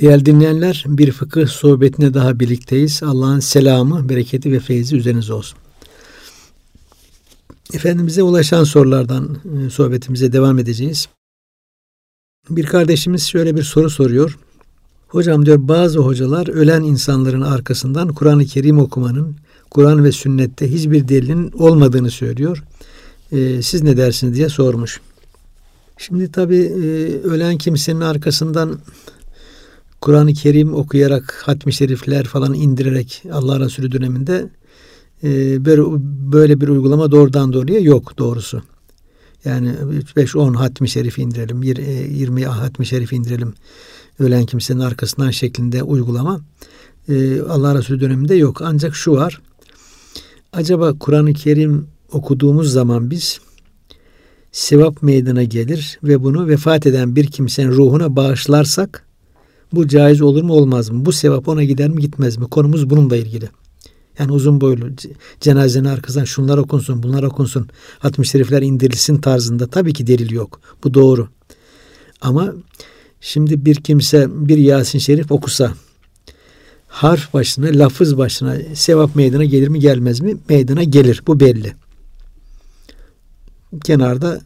Değerli dinleyenler, bir fıkıh sohbetine daha birlikteyiz. Allah'ın selamı, bereketi ve feyzi üzerinize olsun. Efendimiz'e ulaşan sorulardan e, sohbetimize devam edeceğiz. Bir kardeşimiz şöyle bir soru soruyor. Hocam diyor bazı hocalar ölen insanların arkasından Kur'an-ı Kerim okumanın Kur'an ve sünnette hiçbir delilin olmadığını söylüyor. Ee, siz ne dersiniz diye sormuş. Şimdi tabi e, ölen kimsenin arkasından Kur'an-ı Kerim okuyarak hatmi şerifler falan indirerek Allah Resulü döneminde e, böyle, bir uygulama doğrudan doğruya yok doğrusu. Yani 5-10 hatmi şerif indirelim, 20 e, hatmi şerif indirelim ölen kimsenin arkasından şeklinde uygulama e, Allah Resulü döneminde yok. Ancak şu var. Acaba Kur'an-ı Kerim okuduğumuz zaman biz sevap meydana gelir ve bunu vefat eden bir kimsenin ruhuna bağışlarsak bu caiz olur mu olmaz mı? Bu sevap ona gider mi gitmez mi? Konumuz bununla ilgili. Yani uzun boylu cenazenin arkasından şunlar okunsun, bunlar okunsun, hatmi şerifler indirilsin tarzında tabii ki delil yok. Bu doğru. Ama şimdi bir kimse bir Yasin Şerif okusa harf başına, lafız başına sevap meydana gelir mi gelmez mi? Meydana gelir. Bu belli. Kenarda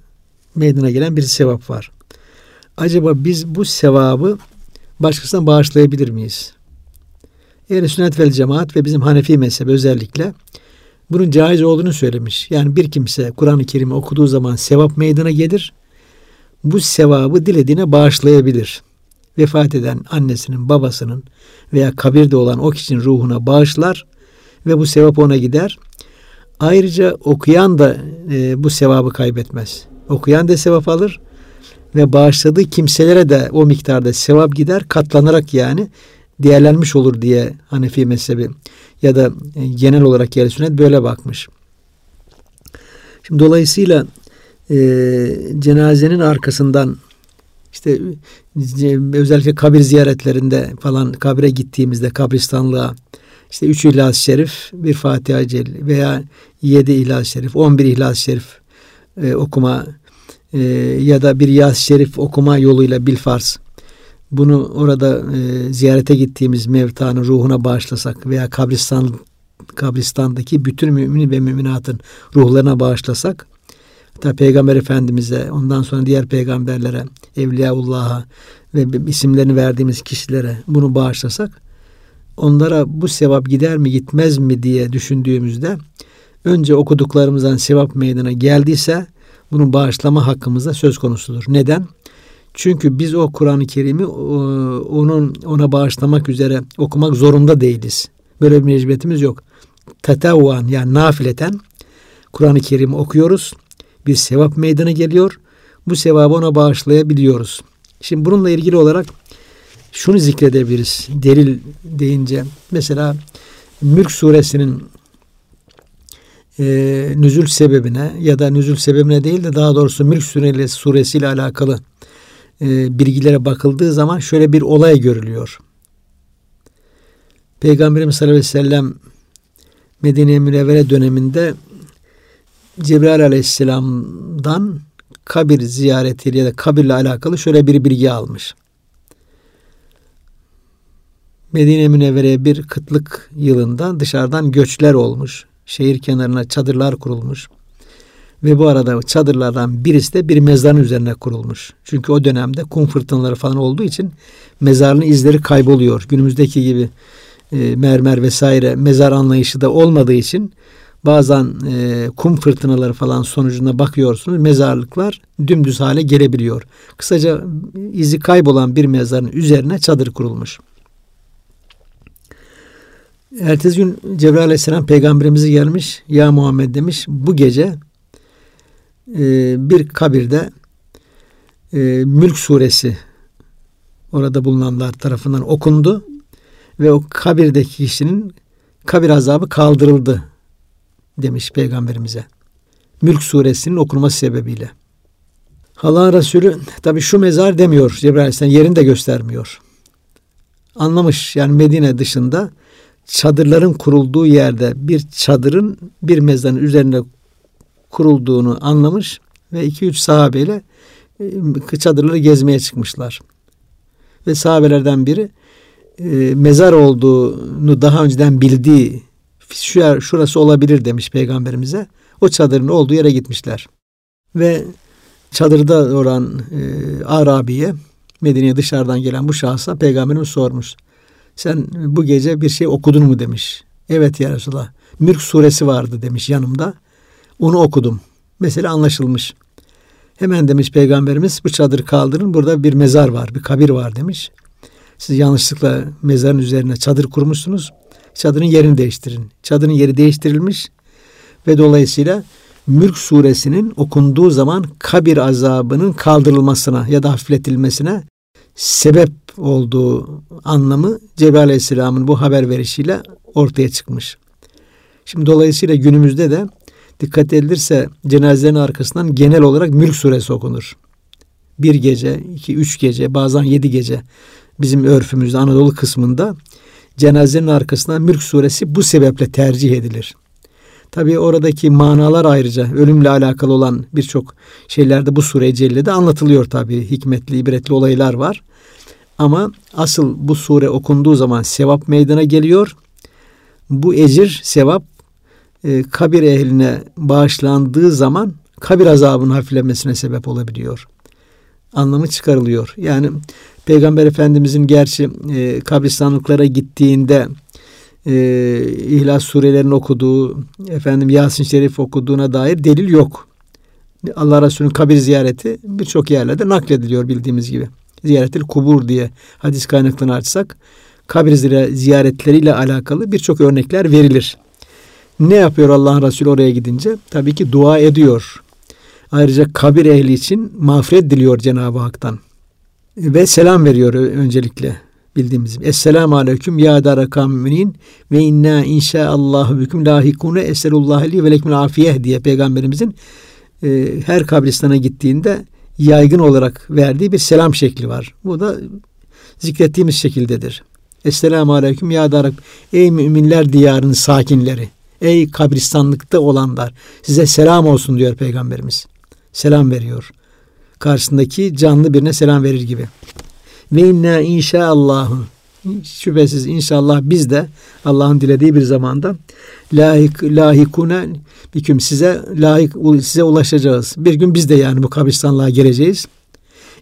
meydana gelen bir sevap var. Acaba biz bu sevabı başkasına bağışlayabilir miyiz? Ehl-i sünnet vel cemaat ve bizim Hanefi mezhebi özellikle bunun caiz olduğunu söylemiş. Yani bir kimse Kur'an-ı Kerim'i okuduğu zaman sevap meydana gelir. Bu sevabı dilediğine bağışlayabilir. Vefat eden annesinin, babasının veya kabirde olan o kişinin ruhuna bağışlar ve bu sevap ona gider. Ayrıca okuyan da e, bu sevabı kaybetmez. Okuyan da sevap alır ve bağışladığı kimselere de o miktarda sevap gider katlanarak yani değerlenmiş olur diye Hanefi mezhebi ya da e, genel olarak yer sünnet böyle bakmış. Şimdi dolayısıyla e, cenazenin arkasından işte özellikle kabir ziyaretlerinde falan kabre gittiğimizde kabristanlığa işte üç İhlas-ı Şerif, bir Fatiha Celil veya yedi İhlas-ı Şerif, on bir İhlas-ı Şerif e, okuma e, ya da bir Yas Şerif okuma yoluyla bilfars. Bunu orada e, ziyarete gittiğimiz mevtanın ruhuna bağışlasak veya kabristan kabristandaki bütün mümin ve müminatın ruhlarına bağışlasak hatta Peygamber Efendimiz'e ondan sonra diğer peygamberlere Evliyaullah'a ve isimlerini verdiğimiz kişilere bunu bağışlasak onlara bu sevap gider mi gitmez mi diye düşündüğümüzde önce okuduklarımızdan sevap meydana geldiyse bunun bağışlama hakkımızda söz konusudur. Neden? Çünkü biz o Kur'an-ı Kerim'i onun ona bağışlamak üzere okumak zorunda değiliz. Böyle bir mecburiyetimiz yok. Tetavvan yani nafileten Kur'an-ı Kerim'i okuyoruz. Bir sevap meydana geliyor. Bu sevabı ona bağışlayabiliyoruz. Şimdi bununla ilgili olarak şunu zikredebiliriz. Delil deyince mesela Mülk suresinin e, nüzül sebebine ya da nüzül sebebine değil de daha doğrusu Mülk suresi ile alakalı e, bilgilere bakıldığı zaman şöyle bir olay görülüyor. Peygamberimiz sallallahu aleyhi ve sellem Medine-i Münevvere döneminde Cebrail aleyhisselamdan kabir ziyaretiyle ya da kabirle alakalı şöyle bir bilgi almış. Medine Münevvere'ye bir kıtlık yılında dışarıdan göçler olmuş. Şehir kenarına çadırlar kurulmuş. Ve bu arada çadırlardan birisi de bir mezarın üzerine kurulmuş. Çünkü o dönemde kum fırtınaları falan olduğu için mezarın izleri kayboluyor. Günümüzdeki gibi e, mermer vesaire mezar anlayışı da olmadığı için bazen e, kum fırtınaları falan sonucunda bakıyorsunuz mezarlıklar dümdüz hale gelebiliyor. Kısaca izi kaybolan bir mezarın üzerine çadır kurulmuş. Ertesi gün Cebrail Aleyhisselam peygamberimizi gelmiş. Ya Muhammed demiş bu gece e, bir kabirde e, Mülk suresi orada bulunanlar tarafından okundu ve o kabirdeki kişinin kabir azabı kaldırıldı demiş peygamberimize. Mülk suresinin okunması sebebiyle. Allah Resulü tabi şu mezar demiyor Cebrail Aleyhisselam yerini de göstermiyor. Anlamış yani Medine dışında çadırların kurulduğu yerde bir çadırın bir mezarın üzerine kurulduğunu anlamış ve iki üç sahabeyle e, çadırları gezmeye çıkmışlar. ve sahabelerden biri e, mezar olduğunu daha önceden bildiği şu yer, şurası olabilir demiş peygamberimize. O çadırın olduğu yere gitmişler. Ve çadırda olan e, Arabi'ye Medine'ye dışarıdan gelen bu şahsa peygamberimiz sormuş. Sen bu gece bir şey okudun mu demiş. Evet ya Resulallah. Mülk suresi vardı demiş yanımda. Onu okudum. Mesela anlaşılmış. Hemen demiş peygamberimiz bu çadırı kaldırın burada bir mezar var bir kabir var demiş. Siz yanlışlıkla mezarın üzerine çadır kurmuşsunuz. Çadırın yerini değiştirin. Çadırın yeri değiştirilmiş ve dolayısıyla Mülk suresinin okunduğu zaman kabir azabının kaldırılmasına ya da hafifletilmesine sebep olduğu anlamı Cebrail Aleyhisselam'ın bu haber verişiyle ortaya çıkmış. Şimdi dolayısıyla günümüzde de dikkat edilirse cenazelerin arkasından genel olarak Mülk suresi okunur. Bir gece, iki, üç gece, bazen yedi gece bizim örfümüzde Anadolu kısmında cenazenin arkasından Mülk suresi bu sebeple tercih edilir. Tabii oradaki manalar ayrıca ölümle alakalı olan birçok şeylerde bu sure-i cellede anlatılıyor tabii. Hikmetli, ibretli olaylar var. Ama asıl bu sure okunduğu zaman sevap meydana geliyor. Bu ecir, sevap e, kabir ehline bağışlandığı zaman kabir azabının hafiflemesine sebep olabiliyor. Anlamı çıkarılıyor. Yani Peygamber Efendimizin gerçi e, kabristanlıklara gittiğinde e, İhlas surelerini okuduğu, efendim Yasin Şerif okuduğuna dair delil yok. Allah Resulü'nün kabir ziyareti birçok yerlerde naklediliyor bildiğimiz gibi. Ziyaretil kubur diye hadis kaynaklarını açsak kabir ziyaretleriyle alakalı birçok örnekler verilir. Ne yapıyor Allah'ın Resulü oraya gidince? Tabii ki dua ediyor. Ayrıca kabir ehli için mağfiret diliyor Cenab-ı Hak'tan. Ve selam veriyor öncelikle bildiğimiz gibi. Esselamu aleyküm ya dara kaminin ve inna inşaallahu büküm lahikune eselullah li ve lekmül afiyeh diye peygamberimizin e, her kabristana gittiğinde yaygın olarak verdiği bir selam şekli var. Bu da zikrettiğimiz şekildedir. Esselamu aleyküm ya dara ey müminler diyarının sakinleri. Ey kabristanlıkta olanlar size selam olsun diyor peygamberimiz. Selam veriyor. Karşısındaki canlı birine selam verir gibi. Ve inna inşaallahu şüphesiz inşallah biz de Allah'ın dilediği bir zamanda lahik lahikune biküm size layık size ulaşacağız. Bir gün biz de yani bu kabristanlığa gireceğiz.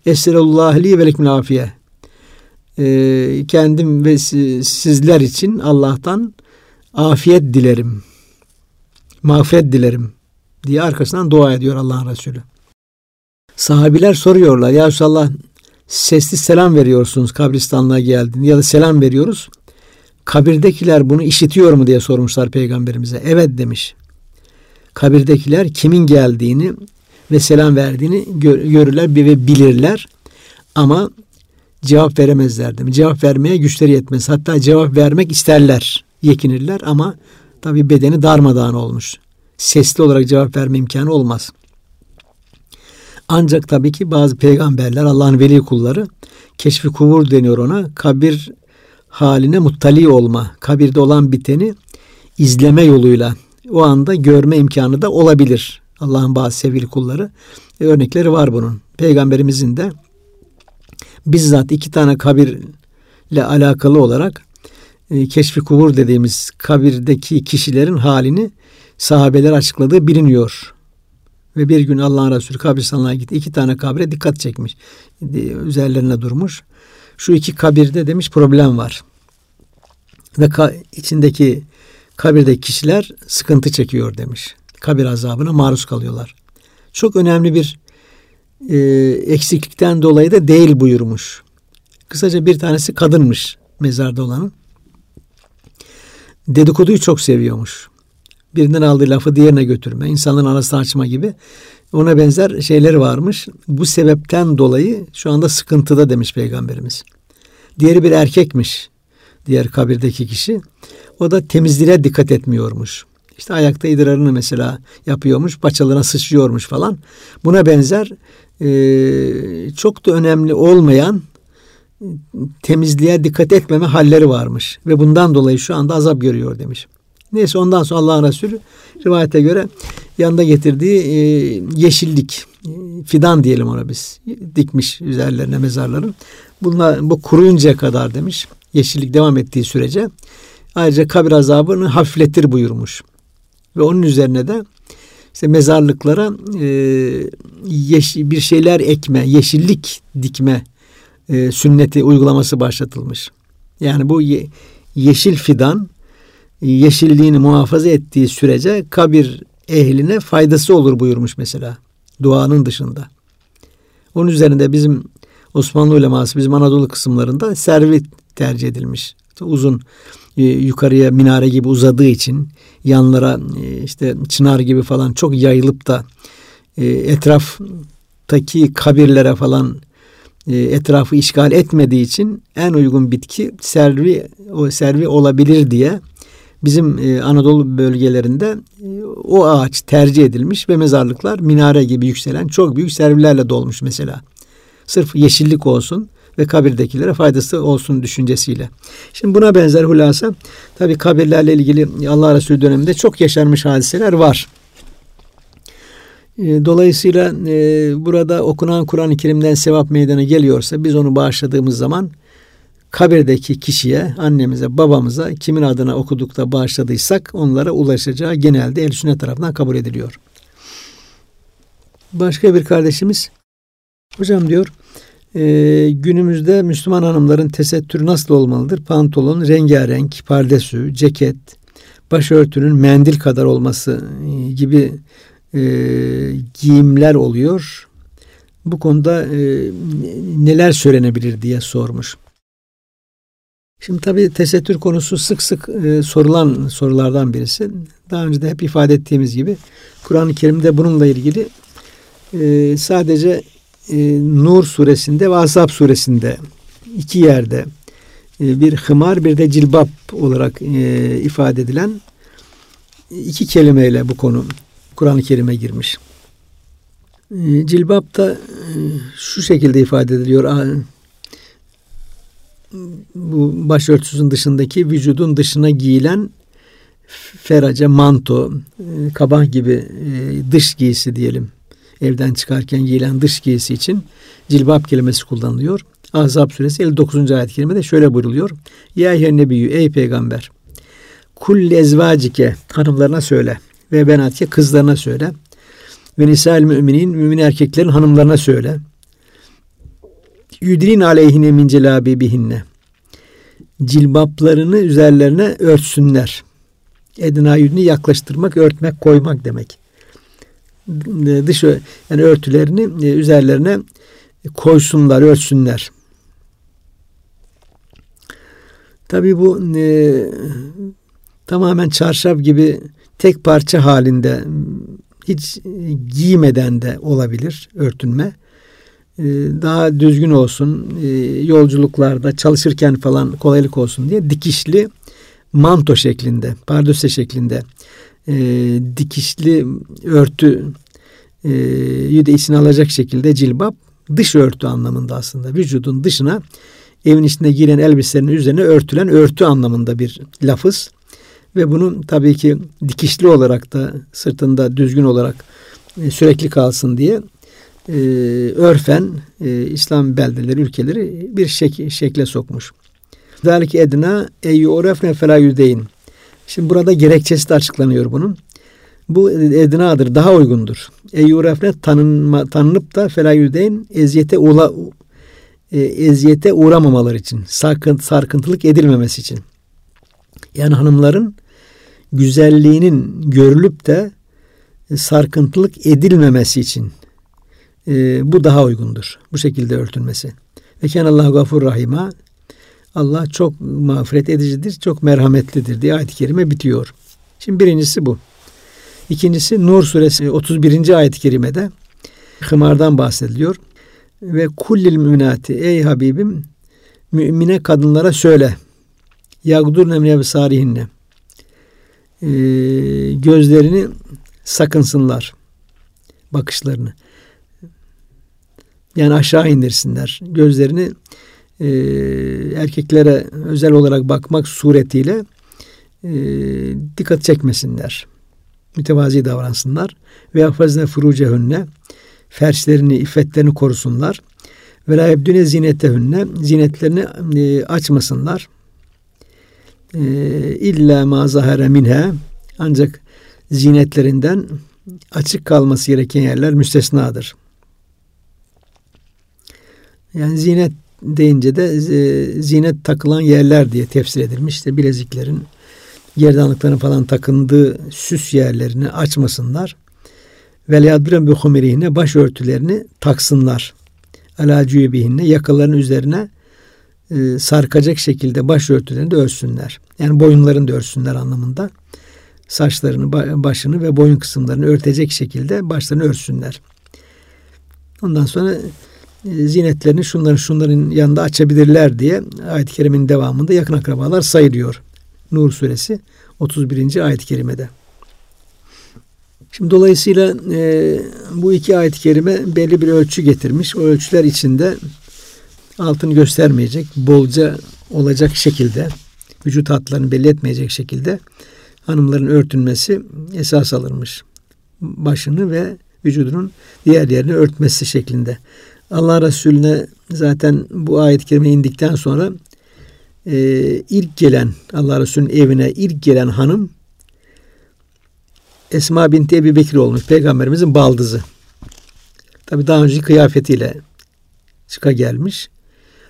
Esrullah li ve lekmül afiye. Ee, kendim ve sizler için Allah'tan afiyet dilerim. Mağfiret dilerim diye arkasından dua ediyor Allah'ın Resulü. Sahabiler soruyorlar ya Resulallah sesli selam veriyorsunuz kabristanlığa geldin ya da selam veriyoruz. Kabirdekiler bunu işitiyor mu diye sormuşlar peygamberimize. Evet demiş. Kabirdekiler kimin geldiğini ve selam verdiğini gör, görürler ve bilirler. Ama cevap veremezler demiş. Cevap vermeye güçleri yetmez. Hatta cevap vermek isterler, yekinirler ama tabi bedeni darmadağın olmuş. Sesli olarak cevap verme imkanı olmaz. Ancak tabii ki bazı peygamberler Allah'ın veli kulları keşfi kuvur deniyor ona. Kabir haline muttali olma, kabirde olan biteni izleme yoluyla o anda görme imkanı da olabilir. Allah'ın bazı sevgili kulları. E, örnekleri var bunun. Peygamberimizin de bizzat iki tane kabirle alakalı olarak e, keşfi kuvur dediğimiz kabirdeki kişilerin halini sahabeler açıkladığı biliniyor. Ve bir gün Allah'ın Resulü kabristanlığa gitti. İki tane kabre dikkat çekmiş. Üzerlerine durmuş. Şu iki kabirde demiş problem var. Ve ka- içindeki kabirdeki kişiler sıkıntı çekiyor demiş. Kabir azabına maruz kalıyorlar. Çok önemli bir e, eksiklikten dolayı da değil buyurmuş. Kısaca bir tanesi kadınmış mezarda olanın. Dedikoduyu çok seviyormuş birinden aldığı lafı diğerine götürme, insanların arasını açma gibi ona benzer şeyleri varmış. Bu sebepten dolayı şu anda sıkıntıda demiş peygamberimiz. Diğeri bir erkekmiş. Diğer kabirdeki kişi. O da temizliğe dikkat etmiyormuş. İşte ayakta idrarını mesela yapıyormuş, paçalarına sıçrıyormuş falan. Buna benzer e, çok da önemli olmayan temizliğe dikkat etmeme halleri varmış. Ve bundan dolayı şu anda azap görüyor demiş. Neyse ondan sonra Allah'ın Resulü rivayete göre yanında getirdiği e, yeşillik, e, fidan diyelim ona biz, dikmiş üzerlerine mezarların. Bunlar bu kuruyuncaya kadar demiş. Yeşillik devam ettiği sürece ayrıca kabir azabını hafifletir buyurmuş. Ve onun üzerine de işte mezarlıklara e, yeş, bir şeyler ekme, yeşillik dikme e, sünneti uygulaması başlatılmış. Yani bu ye, yeşil fidan yeşilliğini muhafaza ettiği sürece kabir ehline faydası olur buyurmuş mesela. Duanın dışında. Onun üzerinde bizim Osmanlı uleması bizim Anadolu kısımlarında servi tercih edilmiş. Uzun e, yukarıya minare gibi uzadığı için yanlara e, işte çınar gibi falan çok yayılıp da e, etraftaki kabirlere falan etrafı işgal etmediği için en uygun bitki servi o servi olabilir diye bizim Anadolu bölgelerinde o ağaç tercih edilmiş ve mezarlıklar minare gibi yükselen çok büyük servilerle dolmuş mesela. Sırf yeşillik olsun ve kabirdekilere faydası olsun düşüncesiyle. Şimdi buna benzer hulasa tabi kabirlerle ilgili Allah Resulü döneminde çok yaşanmış hadiseler var. E, dolayısıyla e, burada okunan Kur'an-ı Kerim'den sevap meydana geliyorsa biz onu bağışladığımız zaman kabirdeki kişiye, annemize, babamıza kimin adına okuduk da bağışladıysak onlara ulaşacağı genelde el sünnet tarafından kabul ediliyor. Başka bir kardeşimiz hocam diyor e, günümüzde Müslüman hanımların tesettürü nasıl olmalıdır? Pantolon rengarenk, pardesü, ceket, başörtünün mendil kadar olması e, gibi e, giyimler oluyor. Bu konuda e, neler söylenebilir diye sormuş. Şimdi tabii tesettür konusu sık sık e, sorulan sorulardan birisi. Daha önce de hep ifade ettiğimiz gibi Kur'an-ı Kerim'de bununla ilgili e, sadece e, Nur suresinde ve Azab suresinde iki yerde e, bir hımar bir de cilbap olarak e, ifade edilen iki kelimeyle bu konu Kur'an-ı Kerim'e girmiş. E, cilbap da e, şu şekilde ifade ediliyor. Bu başörtüsünün dışındaki vücudun dışına giyilen feraca, manto, kabah gibi e, dış giysi diyelim evden çıkarken giyilen dış giysi için cilbap kelimesi kullanılıyor. Ahzab suresi 59. ayet-i kerimede şöyle buyruluyor. Ya nebiyyü ey peygamber kulli ezvacike hanımlarına söyle ve benatike kızlarına söyle ve nisa'l müminin mümin erkeklerin hanımlarına söyle. Yüdrin aleyhine min celabibihinne cilbaplarını üzerlerine örtsünler. Edna yüdünü yaklaştırmak, örtmek, koymak demek. E, dış yani örtülerini e, üzerlerine koysunlar, örtsünler. Tabii bu e, tamamen çarşaf gibi tek parça halinde hiç giymeden de olabilir örtünme. E, daha düzgün olsun, e, yolculuklarda çalışırken falan kolaylık olsun diye dikişli manto şeklinde, pardöse şeklinde e, dikişli örtü de içine alacak şekilde cilbap dış örtü anlamında aslında. Vücudun dışına evin içinde giyilen elbiselerin üzerine örtülen örtü anlamında bir lafız. Ve bunun tabii ki dikişli olarak da sırtında düzgün olarak e, sürekli kalsın diye e, örfen e, İslam beldeleri, ülkeleri bir şek şekle sokmuş. Zalike edna eyyurefne felâ yüdeyn. Şimdi burada gerekçesi de açıklanıyor bunun. Bu ednadır, daha uygundur. Eyyurefne tanınma, tanınıp da felayüdeyn eziyete ula, e, eziyete uğramamalar için, sarkınt, sarkıntılık edilmemesi için. Yani hanımların güzelliğinin görülüp de sarkıntılık edilmemesi için e, bu daha uygundur. Bu şekilde örtülmesi. Ve kenallahu gafur rahima Allah çok mağfiret edicidir, çok merhametlidir diye ayet-i kerime bitiyor. Şimdi birincisi bu. İkincisi Nur suresi 31. ayet-i kerimede hımardan bahsediliyor. Ve kullil müminati ey Habibim mümine kadınlara söyle. Yagdurne min ebsarihinne. Ee, gözlerini sakınsınlar. Bakışlarını. Yani aşağı indirsinler. Gözlerini e, erkeklere özel olarak bakmak suretiyle e, dikkat çekmesinler. Mütevazi davransınlar. Ve hafazne furucehünne ferslerini, iffetlerini korusunlar. Ve la yebdüne zinetehünne zinetlerini e, açmasınlar. E, illa ma zahara minha ancak zinetlerinden açık kalması gereken yerler müstesnadır. Yani zinet deyince de e, zinet takılan yerler diye tefsir edilmiş. İşte bileziklerin, gerdanlıkların falan takındığı süs yerlerini açmasınlar. Ve liyadbiren bi humirihine başörtülerini taksınlar. Ala cübihinne yakaların üzerine e, sarkacak şekilde başörtülerini de örsünler. Yani boyunlarını da örsünler anlamında. Saçlarını, başını ve boyun kısımlarını örtecek şekilde başlarını örsünler. Ondan sonra zinetlerini şunların şunların yanında açabilirler diye ayet-i kerimenin devamında yakın akrabalar sayılıyor. Nur suresi 31. ayet-i kerimede. Şimdi dolayısıyla e, bu iki ayet-i kerime belli bir ölçü getirmiş. O ölçüler içinde altını göstermeyecek, bolca olacak şekilde, vücut hatlarını belli etmeyecek şekilde hanımların örtünmesi esas alınmış. Başını ve vücudunun diğer yerini örtmesi şeklinde. Allah Resulüne zaten bu ayet-i kerime indikten sonra e, ilk gelen Allah Resulü'nün evine ilk gelen hanım Esma binti Ebi Bekir olmuş. Peygamberimizin baldızı. Tabi daha önce kıyafetiyle çıka gelmiş.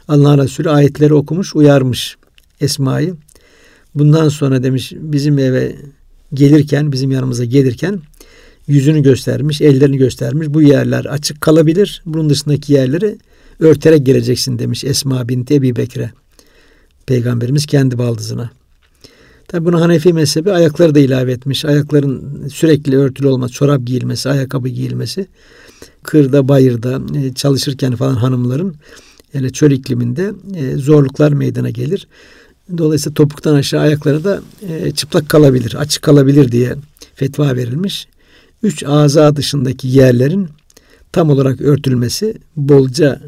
Allah Resulü ayetleri okumuş, uyarmış Esma'yı. Bundan sonra demiş bizim eve gelirken, bizim yanımıza gelirken yüzünü göstermiş, ellerini göstermiş. Bu yerler açık kalabilir. Bunun dışındaki yerleri örterek geleceksin demiş Esma binti Ebi Bekir'e. Peygamberimiz kendi baldızına. Tabi bunu Hanefi mezhebi ayakları da ilave etmiş. Ayakların sürekli örtülü olması, çorap giyilmesi, ayakkabı giyilmesi. Kırda, bayırda e, çalışırken falan hanımların yani çöl ikliminde e, zorluklar meydana gelir. Dolayısıyla topuktan aşağı ayakları da e, çıplak kalabilir, açık kalabilir diye fetva verilmiş üç ağza dışındaki yerlerin tam olarak örtülmesi bolca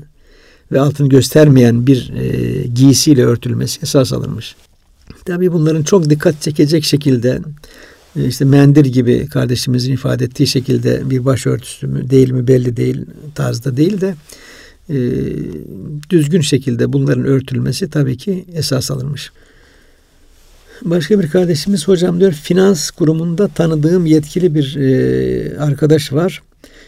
ve altını göstermeyen bir e, giysiyle örtülmesi esas alınmış. Tabi bunların çok dikkat çekecek şekilde e, işte mendir gibi kardeşimizin ifade ettiği şekilde bir başörtüsü mü değil mi belli değil tarzda değil de e, düzgün şekilde bunların örtülmesi tabii ki esas alınmış. Başka bir kardeşimiz hocam diyor finans kurumunda tanıdığım yetkili bir e, arkadaş var.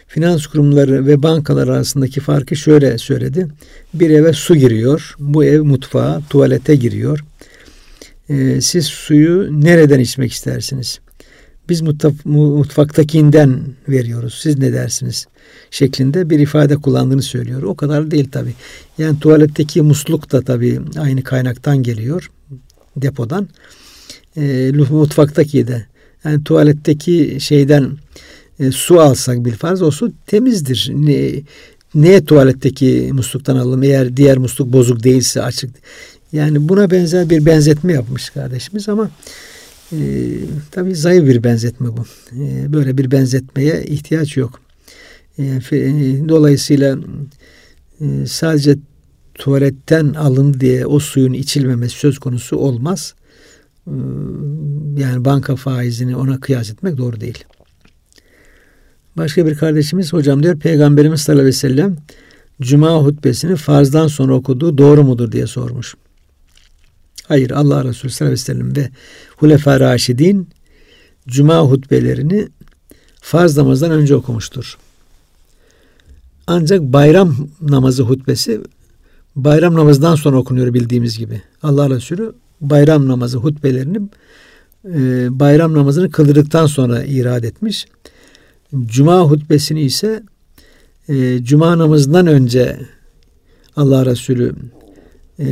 Finans kurumları ve bankalar arasındaki farkı şöyle söyledi. Bir eve su giriyor. Bu ev mutfağa, tuvalete giriyor. E, siz suyu nereden içmek istersiniz? Biz mutfaktakinden veriyoruz. Siz ne dersiniz? Şeklinde bir ifade kullandığını söylüyor. O kadar değil tabi. Yani tuvaletteki musluk da tabi aynı kaynaktan geliyor. Depodan e, mutfaktaki de yani tuvaletteki şeyden e, su alsak bir farz o su temizdir. Ne, neye tuvaletteki musluktan alalım eğer diğer musluk bozuk değilse açık. Yani buna benzer bir benzetme yapmış kardeşimiz ama e, tabii zayıf bir benzetme bu. E, böyle bir benzetmeye ihtiyaç yok. E, e, dolayısıyla e, sadece tuvaletten alın diye o suyun içilmemesi söz konusu olmaz. Ee, yani banka faizini ona kıyas etmek doğru değil. Başka bir kardeşimiz hocam diyor Peygamberimiz sallallahu aleyhi ve sellem Cuma hutbesini farzdan sonra okuduğu doğru mudur diye sormuş. Hayır Allah Resulü sallallahu aleyhi ve sellem ve Hulefa Raşidin Cuma hutbelerini farz namazdan önce okumuştur. Ancak bayram namazı hutbesi bayram namazından sonra okunuyor bildiğimiz gibi. Allah Resulü bayram namazı hutbelerini e, bayram namazını kıldırdıktan sonra irad etmiş. Cuma hutbesini ise e, Cuma namazından önce Allah Resulü e,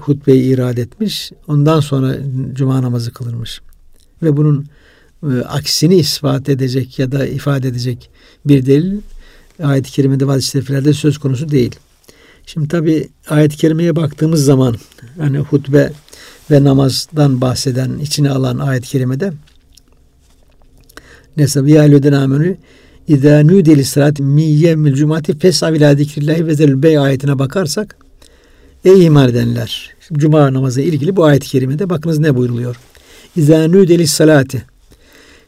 hutbeyi irad etmiş. Ondan sonra Cuma namazı kılınmış. Ve bunun e, aksini ispat edecek ya da ifade edecek bir delil ayet-i kerimede vaziflerde söz konusu değil. Şimdi tabi ayet-i kerimeye baktığımız zaman hani hutbe ve namazdan bahseden, içine alan ayet-i kerimede Neyse ya eyyüden amenü İzâ nûdeli salat miyyemil cumati fes'av ilâ zikrillahi ve zelül bey ayetine bakarsak Ey iman edenler. Cuma namazı ilgili bu ayet-i kerimede bakınız ne buyruluyor. İzâ nûdeli salati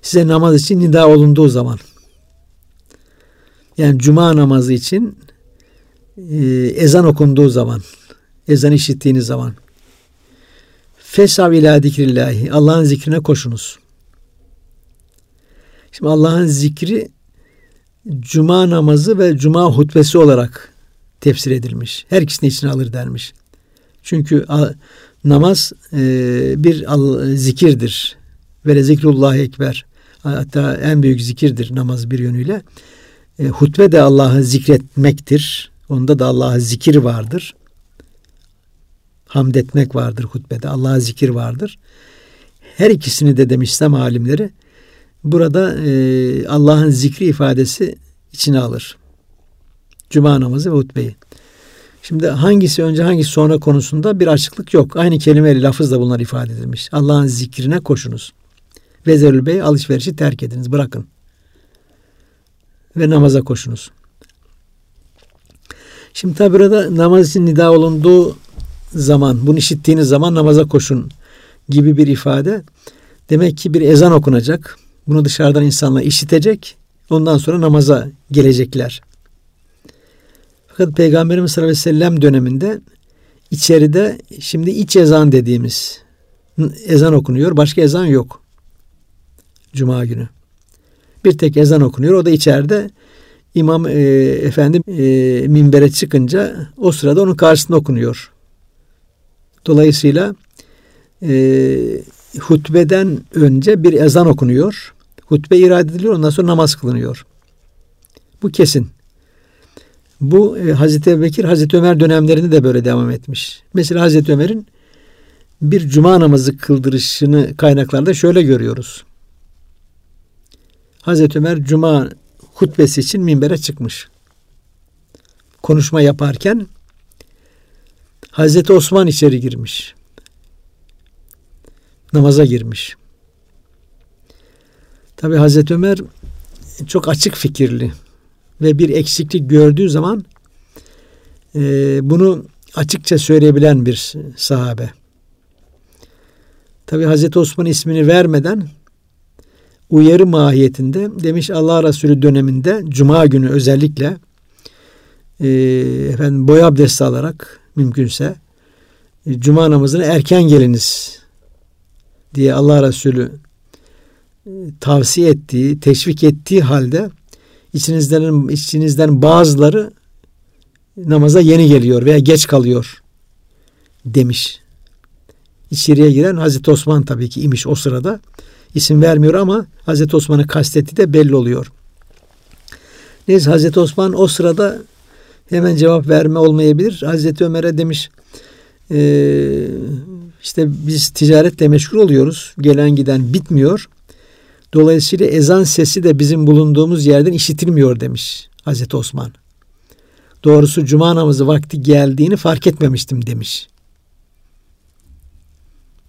Size namaz için nida olunduğu zaman yani Cuma namazı için e, ezan okunduğu zaman, ezan işittiğiniz zaman fesav ila zikrillahi Allah'ın zikrine koşunuz. Şimdi Allah'ın zikri cuma namazı ve cuma hutbesi olarak tefsir edilmiş. Her ikisini içine alır dermiş. Çünkü namaz e, bir zikirdir. Ve zikrullah ekber. Hatta en büyük zikirdir namaz bir yönüyle. E, hutbe de Allah'ı zikretmektir. Onda da Allah'a zikir vardır. Hamd etmek vardır hutbede. Allah'a zikir vardır. Her ikisini de demiş İslam alimleri burada e, Allah'ın zikri ifadesi içine alır. Cuma namazı ve hutbeyi. Şimdi hangisi önce hangisi sonra konusunda bir açıklık yok. Aynı kelimeyle lafızla bunlar ifade edilmiş. Allah'ın zikrine koşunuz. Vezerül Bey alışverişi terk ediniz. Bırakın. Ve namaza koşunuz. Şimdi tabi burada namaz için nida olunduğu zaman, bunu işittiğiniz zaman namaza koşun gibi bir ifade. Demek ki bir ezan okunacak. Bunu dışarıdan insanlar işitecek. Ondan sonra namaza gelecekler. Fakat Peygamberimiz sallallahu aleyhi ve sellem döneminde içeride şimdi iç ezan dediğimiz ezan okunuyor. Başka ezan yok. Cuma günü. Bir tek ezan okunuyor. O da içeride imam e, efendim e, minbere çıkınca o sırada onun karşısında okunuyor. Dolayısıyla e, hutbeden önce bir ezan okunuyor. Hutbe irade ediliyor. Ondan sonra namaz kılınıyor. Bu kesin. Bu e, Hazreti Ebubekir, Hazreti Ömer dönemlerinde de böyle devam etmiş. Mesela Hazreti Ömer'in bir cuma namazı kıldırışını kaynaklarda şöyle görüyoruz. Hazreti Ömer cuma hutbesi için minbere çıkmış. Konuşma yaparken Hazreti Osman içeri girmiş. Namaza girmiş. Tabi Hazreti Ömer çok açık fikirli ve bir eksiklik gördüğü zaman e, bunu açıkça söyleyebilen bir sahabe. Tabi Hazreti Osman ismini vermeden uyarı mahiyetinde demiş Allah Resulü döneminde Cuma günü özellikle e, efendim boy abdesti alarak mümkünse e, Cuma namazına erken geliniz diye Allah Resulü e, tavsiye ettiği, teşvik ettiği halde içinizden içinizden bazıları namaza yeni geliyor veya geç kalıyor demiş. İçeriye giren Hazreti Osman tabii ki imiş o sırada. İsim vermiyor ama Hazreti Osman'ı kastettiği de belli oluyor. Neyse Hazreti Osman o sırada hemen cevap verme olmayabilir. Hazreti Ömer'e demiş e, işte biz ticaretle meşgul oluyoruz. Gelen giden bitmiyor. Dolayısıyla ezan sesi de bizim bulunduğumuz yerden işitilmiyor demiş Hazreti Osman. Doğrusu cuma namazı vakti geldiğini fark etmemiştim demiş.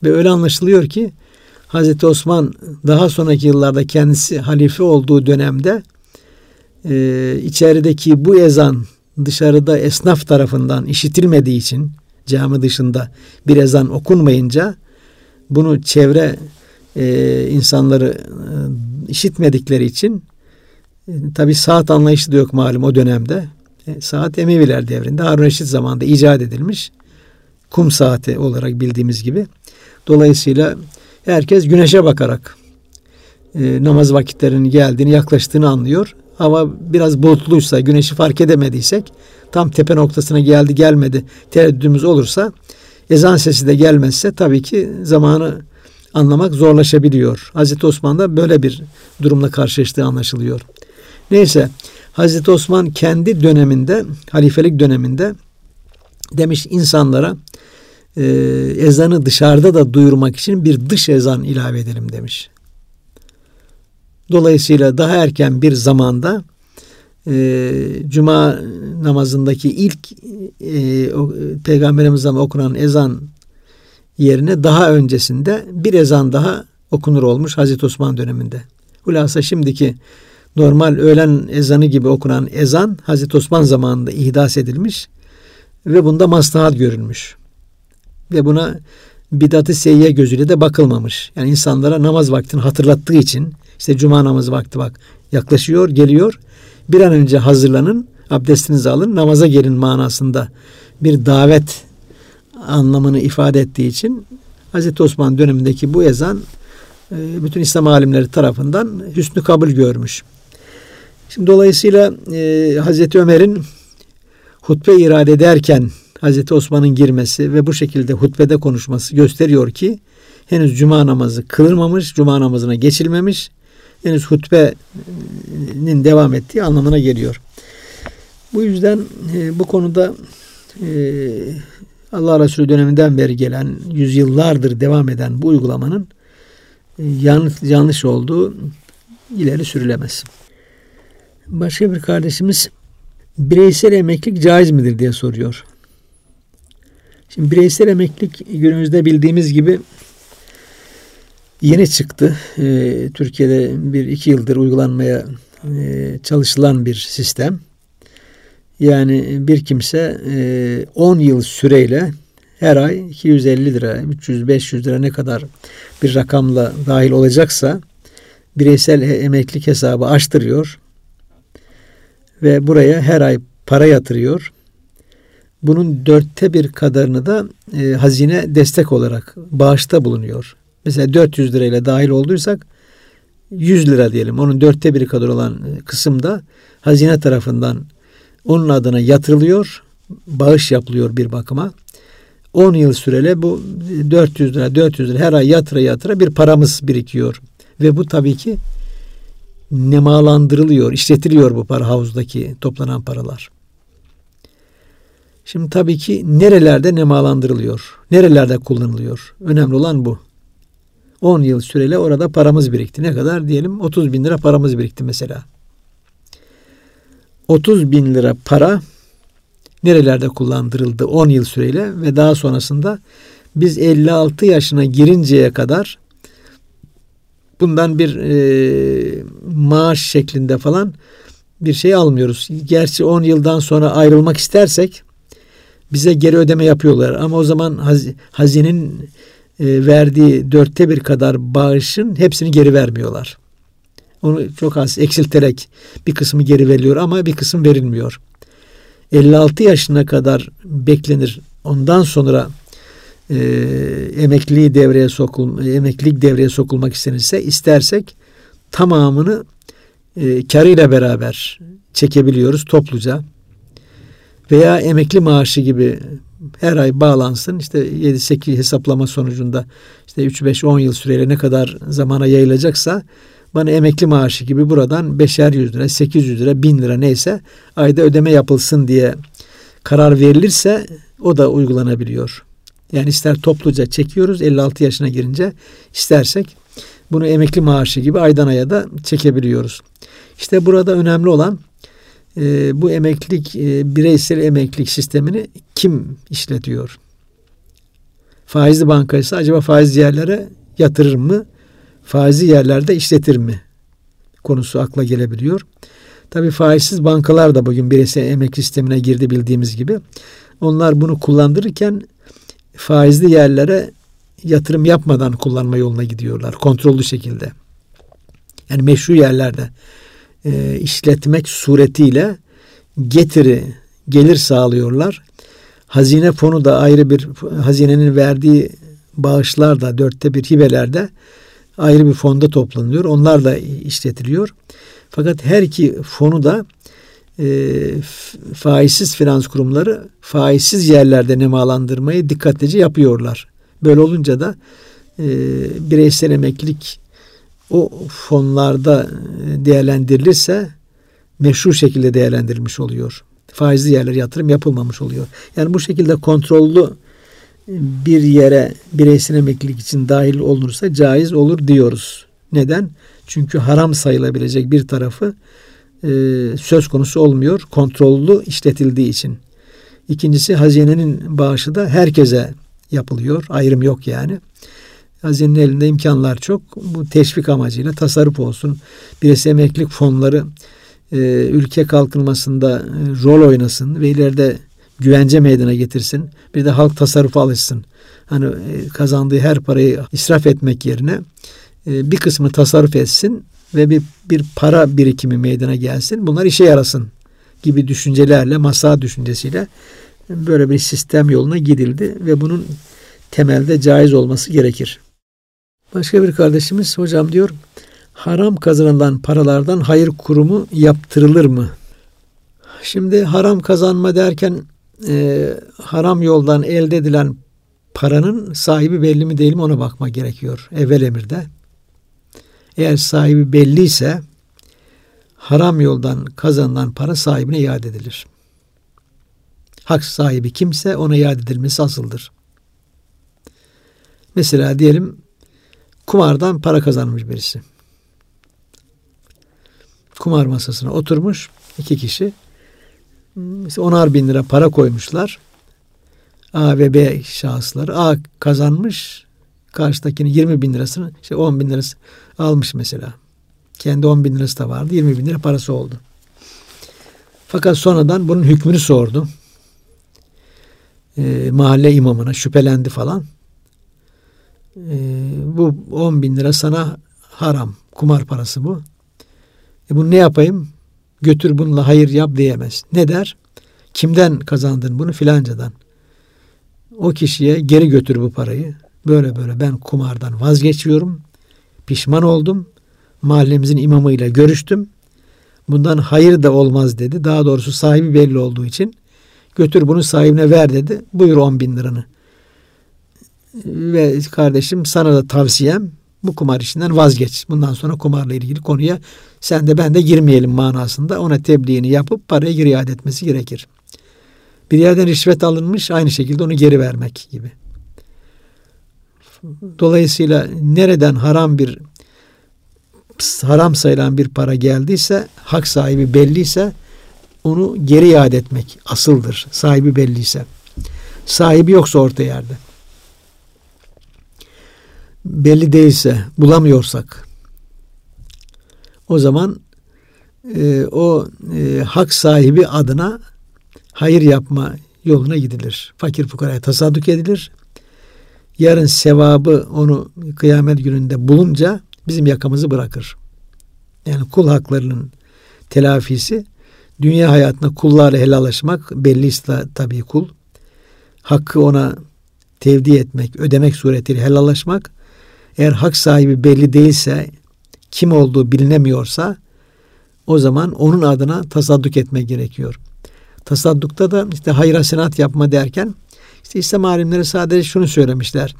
Ve öyle anlaşılıyor ki Hazreti Osman daha sonraki yıllarda kendisi halife olduğu dönemde e, içerideki bu ezan dışarıda esnaf tarafından işitilmediği için cami dışında bir ezan okunmayınca bunu çevre e, insanları e, işitmedikleri için e, tabi saat anlayışı da yok malum o dönemde. E, saat Emeviler devrinde Harun Reşit zamanında icat edilmiş. Kum saati olarak bildiğimiz gibi. Dolayısıyla herkes güneşe bakarak e, namaz vakitlerinin geldiğini, yaklaştığını anlıyor. Hava biraz bulutluysa, güneşi fark edemediysek, tam tepe noktasına geldi gelmedi tereddüdümüz olursa, ezan sesi de gelmezse tabii ki zamanı anlamak zorlaşabiliyor. Hazreti Osman'da böyle bir durumla karşılaştığı anlaşılıyor. Neyse Hazreti Osman kendi döneminde, halifelik döneminde demiş insanlara e, ezanı dışarıda da duyurmak için bir dış ezan ilave edelim demiş. Dolayısıyla daha erken bir zamanda e, Cuma namazındaki ilk e, o, Peygamberimizden okunan ezan yerine daha öncesinde bir ezan daha okunur olmuş Hazreti Osman döneminde. Hulasa şimdiki normal öğlen ezanı gibi okunan ezan Hazreti Osman zamanında ihdas edilmiş ve bunda maslahat görülmüş. Ve buna bidatı seyye gözüyle de bakılmamış. Yani insanlara namaz vaktini hatırlattığı için işte cuma namazı vakti bak yaklaşıyor, geliyor. Bir an önce hazırlanın. abdestinizi alın, namaza gelin manasında bir davet anlamını ifade ettiği için Hazreti Osman dönemindeki bu ezan e, bütün İslam alimleri tarafından hüsnü kabul görmüş. Şimdi dolayısıyla e, Hazreti Ömer'in hutbe irade ederken Hazreti Osman'ın girmesi ve bu şekilde hutbede konuşması gösteriyor ki henüz cuma namazı kılınmamış, cuma namazına geçilmemiş, henüz hutbenin devam ettiği anlamına geliyor. Bu yüzden e, bu konuda e, Allah Resulü döneminden beri gelen, yüzyıllardır devam eden bu uygulamanın e, yanlış, yanlış olduğu ileri sürülemez. Başka bir kardeşimiz bireysel emeklilik caiz midir diye soruyor. Şimdi bireysel emeklilik günümüzde bildiğimiz gibi yeni çıktı. Ee, Türkiye'de bir iki yıldır uygulanmaya e, çalışılan bir sistem. Yani bir kimse e, 10 yıl süreyle her ay 250 lira, 300-500 lira ne kadar bir rakamla dahil olacaksa bireysel emeklilik hesabı açtırıyor ve buraya her ay para yatırıyor. Bunun dörtte bir kadarını da e, hazine destek olarak bağışta bulunuyor. Mesela 400 lirayla dahil olduysak 100 lira diyelim. Onun dörtte biri kadar olan kısımda hazine tarafından onun adına yatırılıyor. Bağış yapılıyor bir bakıma. 10 yıl süreli bu 400 lira 400 lira her ay yatıra yatıra bir paramız birikiyor. Ve bu tabii ki nemalandırılıyor, işletiliyor bu para havuzdaki toplanan paralar. Şimdi tabii ki nerelerde nemalandırılıyor, nerelerde kullanılıyor. Önemli olan bu. 10 yıl süreli orada paramız birikti. Ne kadar? Diyelim 30 bin lira paramız birikti mesela. 30 bin lira para nerelerde kullandırıldı 10 yıl süreyle ve daha sonrasında biz 56 yaşına girinceye kadar bundan bir e, maaş şeklinde falan bir şey almıyoruz. Gerçi 10 yıldan sonra ayrılmak istersek bize geri ödeme yapıyorlar. Ama o zaman haz, hazinenin e, verdiği dörtte bir kadar bağışın hepsini geri vermiyorlar. Onu çok az eksilterek bir kısmı geri veriliyor ama bir kısım verilmiyor. 56 yaşına kadar beklenir. Ondan sonra e, emekliliği devreye sokul emeklilik devreye sokulmak istenirse istersek tamamını e, karıyla beraber çekebiliyoruz topluca veya emekli maaşı gibi her ay bağlansın. İşte 7-8 hesaplama sonucunda işte 3-5-10 yıl süreyle ne kadar zamana yayılacaksa bana emekli maaşı gibi buradan 5'er 100 lira, 800 lira, 1000 lira neyse ayda ödeme yapılsın diye karar verilirse o da uygulanabiliyor. Yani ister topluca çekiyoruz 56 yaşına girince istersek bunu emekli maaşı gibi aydan aya da çekebiliyoruz. İşte burada önemli olan e, bu emeklilik e, bireysel emeklilik sistemini kim işletiyor? Faizli bankaysa acaba faizli yerlere yatırır mı? Faizli yerlerde işletir mi? Konusu akla gelebiliyor. Tabi faizsiz bankalar da bugün bireysel emekli sistemine girdi bildiğimiz gibi. Onlar bunu kullandırırken faizli yerlere yatırım yapmadan kullanma yoluna gidiyorlar. Kontrollü şekilde. Yani meşru yerlerde e, işletmek suretiyle getiri, gelir sağlıyorlar. Hazine fonu da ayrı bir hazinenin verdiği bağışlar da dörtte bir hibelerde ayrı bir fonda toplanıyor. Onlar da işletiliyor. Fakat her iki fonu da e, faizsiz finans kurumları faizsiz yerlerde nemalandırmayı dikkatlice yapıyorlar. Böyle olunca da e, bireysel emeklilik o fonlarda e, değerlendirilirse meşru şekilde değerlendirilmiş oluyor. Faizli yerlere yatırım yapılmamış oluyor. Yani bu şekilde kontrollü bir yere bireysel emeklilik için dahil olursa caiz olur diyoruz. Neden? Çünkü haram sayılabilecek bir tarafı e, söz konusu olmuyor. Kontrollü işletildiği için. İkincisi hazinenin bağışı da herkese yapılıyor. Ayrım yok yani. Hazinenin elinde imkanlar çok. Bu teşvik amacıyla tasarruf olsun. Birisi emeklilik fonları e, ülke kalkınmasında e, rol oynasın ve ileride güvence meydana getirsin. Bir de halk tasarrufa alışsın. Hani e, kazandığı her parayı israf etmek yerine e, bir kısmı tasarruf etsin ve bir, bir para birikimi meydana gelsin. Bunlar işe yarasın gibi düşüncelerle, masa düşüncesiyle böyle bir sistem yoluna gidildi ve bunun temelde caiz olması gerekir. Başka bir kardeşimiz hocam diyor haram kazanılan paralardan hayır kurumu yaptırılır mı? Şimdi haram kazanma derken e, haram yoldan elde edilen paranın sahibi belli mi değil mi ona bakma gerekiyor evvel emirde. Eğer sahibi belliyse haram yoldan kazanılan para sahibine iade edilir. Hak sahibi kimse ona iade edilmesi asıldır. Mesela diyelim kumardan para kazanmış birisi. Kumar masasına oturmuş iki kişi. Onar bin lira para koymuşlar. A ve B şahısları. A kazanmış. Karşıdakinin 20 bin lirasını, işte 10 bin lirası almış mesela. Kendi 10 bin lirası da vardı. 20 bin lira parası oldu. Fakat sonradan bunun hükmünü sordu. E, mahalle imamına şüphelendi falan. E, bu 10 bin lira sana haram. Kumar parası bu. E bunu ne yapayım? Götür bununla hayır yap diyemez. Ne der? Kimden kazandın bunu? Filancadan. O kişiye geri götür bu parayı. Böyle böyle ben kumardan vazgeçiyorum. Pişman oldum mahallemizin imamıyla görüştüm. Bundan hayır da olmaz dedi. Daha doğrusu sahibi belli olduğu için götür bunu sahibine ver dedi. Buyur 10 bin liranı. Ve kardeşim sana da tavsiyem bu kumar işinden vazgeç. Bundan sonra kumarla ilgili konuya sen de ben de girmeyelim manasında ona tebliğini yapıp parayı geri iade etmesi gerekir. Bir yerden rişvet alınmış aynı şekilde onu geri vermek gibi. Dolayısıyla nereden haram bir haram sayılan bir para geldiyse, hak sahibi belliyse onu geri iade etmek asıldır. Sahibi belliyse. Sahibi yoksa orta yerde. Belli değilse, bulamıyorsak o zaman e, o e, hak sahibi adına hayır yapma yoluna gidilir. Fakir fukaraya tasadduk edilir. Yarın sevabı onu kıyamet gününde bulunca bizim yakamızı bırakır. Yani kul haklarının telafisi dünya hayatında kullarla helallaşmak belliyse tabii kul. Hakkı ona tevdi etmek, ödemek suretiyle helallaşmak. Eğer hak sahibi belli değilse, kim olduğu bilinemiyorsa o zaman onun adına tasadduk etmek gerekiyor. Tasaddukta da işte hayır hasenat yapma derken işte İslam alimleri sadece şunu söylemişler.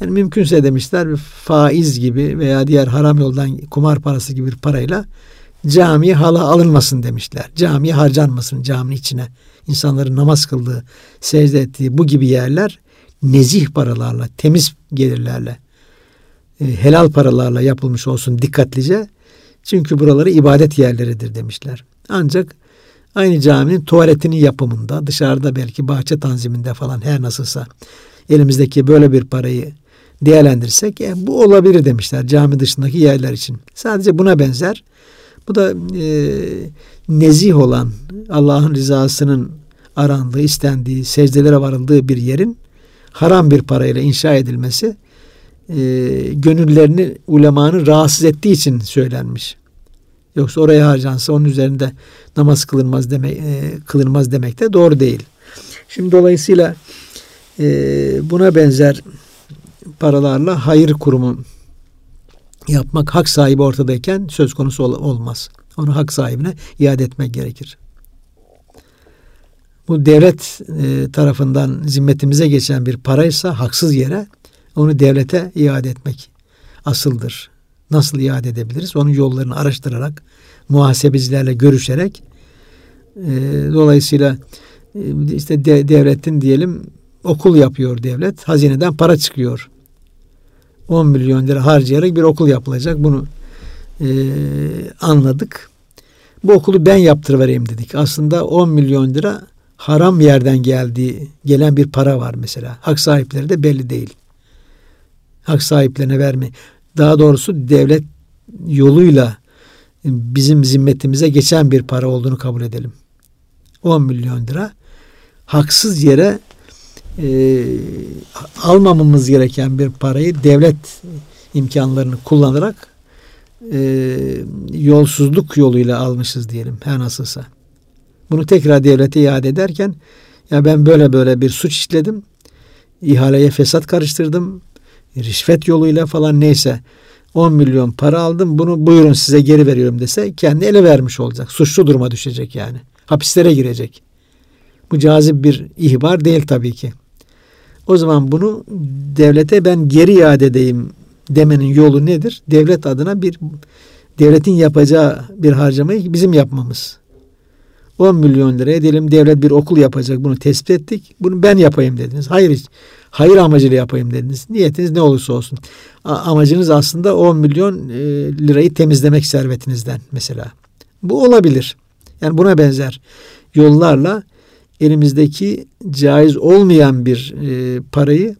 Yani mümkünse demişler faiz gibi veya diğer haram yoldan kumar parası gibi bir parayla camiye hala alınmasın demişler. Camiye harcanmasın caminin içine. İnsanların namaz kıldığı, secde ettiği bu gibi yerler nezih paralarla, temiz gelirlerle, helal paralarla yapılmış olsun dikkatlice. Çünkü buraları ibadet yerleridir demişler. Ancak aynı caminin tuvaletinin yapımında, dışarıda belki bahçe tanziminde falan her nasılsa elimizdeki böyle bir parayı değerlendirsek e, bu olabilir demişler cami dışındaki yerler için. Sadece buna benzer. Bu da e, nezih olan Allah'ın rızasının arandığı, istendiği, secdelere varıldığı bir yerin haram bir parayla inşa edilmesi e, gönüllerini ulemanın rahatsız ettiği için söylenmiş. Yoksa oraya harcansa onun üzerinde namaz kılınmaz demek e, kılınmaz demek de doğru değil. Şimdi dolayısıyla e, buna benzer paralarla hayır kurumu yapmak hak sahibi ortadayken söz konusu ol, olmaz. Onu hak sahibine iade etmek gerekir. Bu devlet e, tarafından zimmetimize geçen bir paraysa haksız yere onu devlete iade etmek asıldır. Nasıl iade edebiliriz? Onun yollarını araştırarak, muhasebecilerle görüşerek e, dolayısıyla e, işte de, devletin diyelim okul yapıyor devlet. Hazineden para çıkıyor. 10 milyon lira harcayarak bir okul yapılacak. Bunu e, anladık. Bu okulu ben yaptırıvereyim dedik. Aslında 10 milyon lira haram yerden geldiği gelen bir para var mesela. Hak sahipleri de belli değil. Hak sahiplerine verme. Daha doğrusu devlet yoluyla bizim zimmetimize geçen bir para olduğunu kabul edelim. 10 milyon lira haksız yere e, almamamız gereken bir parayı devlet imkanlarını kullanarak e, yolsuzluk yoluyla almışız diyelim her nasılsa. Bunu tekrar devlete iade ederken ya ben böyle böyle bir suç işledim. İhaleye fesat karıştırdım. Rişvet yoluyla falan neyse 10 milyon para aldım bunu buyurun size geri veriyorum dese kendi ele vermiş olacak. Suçlu duruma düşecek yani. Hapislere girecek. Bu cazip bir ihbar değil tabii ki. O zaman bunu devlete ben geri iade edeyim demenin yolu nedir? Devlet adına bir devletin yapacağı bir harcamayı bizim yapmamız. 10 milyon liraya diyelim devlet bir okul yapacak bunu tespit ettik. Bunu ben yapayım dediniz. Hayır hayır amacıyla yapayım dediniz. Niyetiniz ne olursa olsun. A- amacınız aslında 10 milyon e, lirayı temizlemek servetinizden mesela. Bu olabilir. Yani buna benzer yollarla elimizdeki caiz olmayan bir e, parayı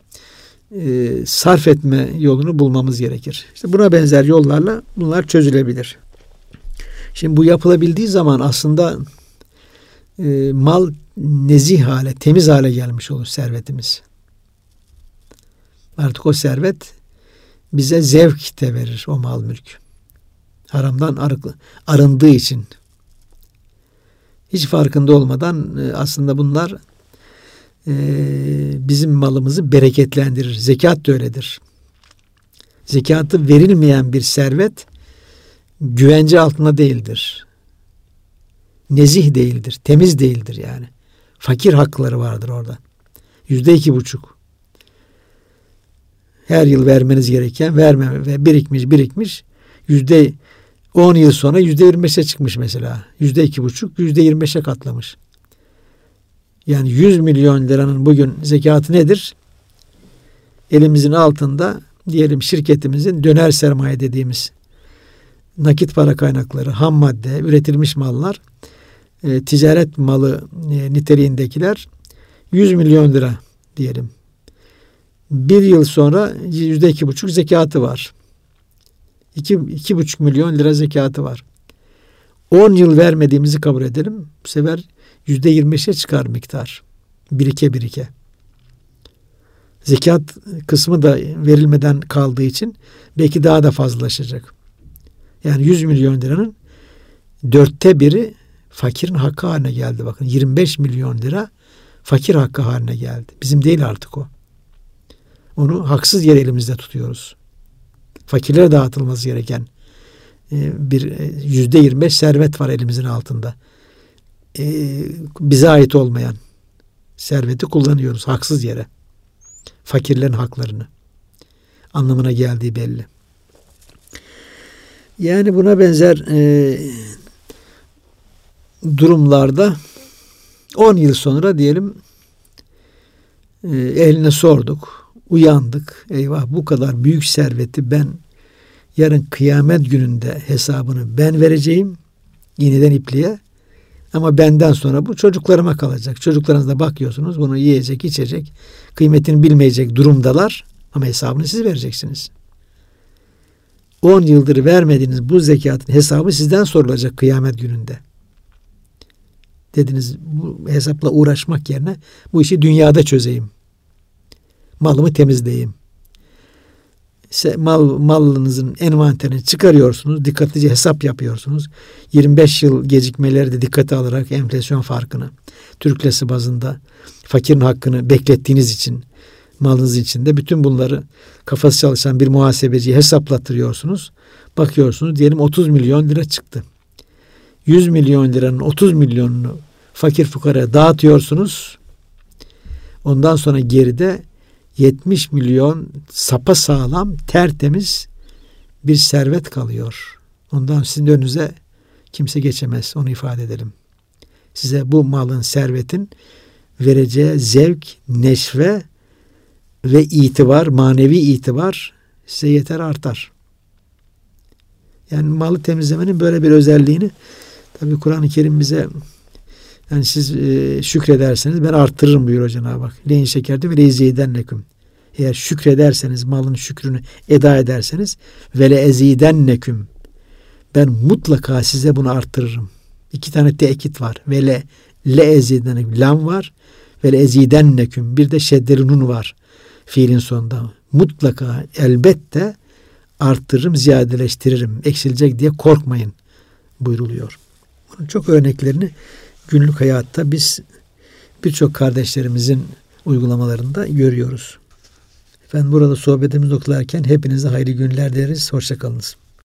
e, sarf etme yolunu bulmamız gerekir. İşte buna benzer yollarla bunlar çözülebilir. Şimdi bu yapılabildiği zaman aslında e, mal nezih hale, temiz hale gelmiş olur servetimiz. Artık o servet bize zevk de verir o mal mülk. Haramdan arındığı için. Hiç farkında olmadan e, aslında bunlar e, bizim malımızı bereketlendirir. Zekat da öyledir. Zekatı verilmeyen bir servet güvence altında değildir. Nezih değildir. Temiz değildir yani. Fakir hakları vardır orada. Yüzde iki buçuk. Her yıl vermeniz gereken vermeme ve birikmiş birikmiş yüzde 10 yıl sonra yüzde 25'e çıkmış mesela. Yüzde iki buçuk, yüzde 25'e katlamış. Yani 100 milyon liranın bugün zekatı nedir? Elimizin altında diyelim şirketimizin döner sermaye dediğimiz nakit para kaynakları, ham madde, üretilmiş mallar, e, ticaret malı e, niteliğindekiler 100 milyon lira diyelim. Bir yıl sonra yüzde iki buçuk zekatı var. İki, iki buçuk milyon lira zekatı var. 10 yıl vermediğimizi kabul edelim. Bu sefer yüzde yirmi çıkar miktar. Birike birike. Zekat kısmı da verilmeden kaldığı için belki daha da fazlalaşacak. Yani 100 milyon liranın dörtte biri fakirin hakkı haline geldi. Bakın 25 milyon lira fakir hakkı haline geldi. Bizim değil artık o. Onu haksız yere elimizde tutuyoruz. Fakirlere dağıtılması gereken e, bir e, yüzde 25 servet var elimizin altında. E, bize ait olmayan serveti kullanıyoruz haksız yere. Fakirlerin haklarını anlamına geldiği belli. Yani buna benzer durumlarda 10 yıl sonra diyelim e, eline sorduk, uyandık. Eyvah bu kadar büyük serveti ben yarın kıyamet gününde hesabını ben vereceğim yeniden ipliğe. Ama benden sonra bu çocuklarıma kalacak. Çocuklarınızda bakıyorsunuz bunu yiyecek, içecek, kıymetini bilmeyecek durumdalar ama hesabını siz vereceksiniz. 10 yıldır vermediğiniz bu zekatın hesabı sizden sorulacak kıyamet gününde. Dediniz bu hesapla uğraşmak yerine bu işi dünyada çözeyim. Malımı temizleyeyim. Mal, malınızın envanterini çıkarıyorsunuz. Dikkatlice hesap yapıyorsunuz. 25 yıl gecikmeleri de dikkate alarak enflasyon farkını Türk lirası bazında fakirin hakkını beklettiğiniz için malınız içinde bütün bunları kafası çalışan bir muhasebeciye hesaplattırıyorsunuz. Bakıyorsunuz diyelim 30 milyon lira çıktı. 100 milyon liranın 30 milyonunu fakir fukaraya dağıtıyorsunuz. Ondan sonra geride 70 milyon sapa sağlam tertemiz bir servet kalıyor. Ondan sizin önünüze kimse geçemez. Onu ifade edelim. Size bu malın, servetin vereceği zevk, neşve ve itibar, manevi itibar size yeter artar. Yani malı temizlemenin böyle bir özelliğini tabi Kur'an-ı Kerim bize yani siz e, şükrederseniz ben arttırırım buyuruyor Cenab-ı Hak. Leyin şekerdi ve leyzidenlekum. Eğer şükrederseniz, malın şükrünü eda ederseniz vele ezidenneküm. Ben mutlaka size bunu arttırırım. İki tane tekit var. Vele le ezidenneküm. Lam var. Vele ezidenneküm. Bir de şeddeli var fiilin sonunda mutlaka elbette arttırırım, ziyadeleştiririm. Eksilecek diye korkmayın buyruluyor. Bunun çok örneklerini günlük hayatta biz birçok kardeşlerimizin uygulamalarında görüyoruz. Efendim burada sohbetimiz noktalarken hepinize hayırlı günler deriz. Hoşçakalınız.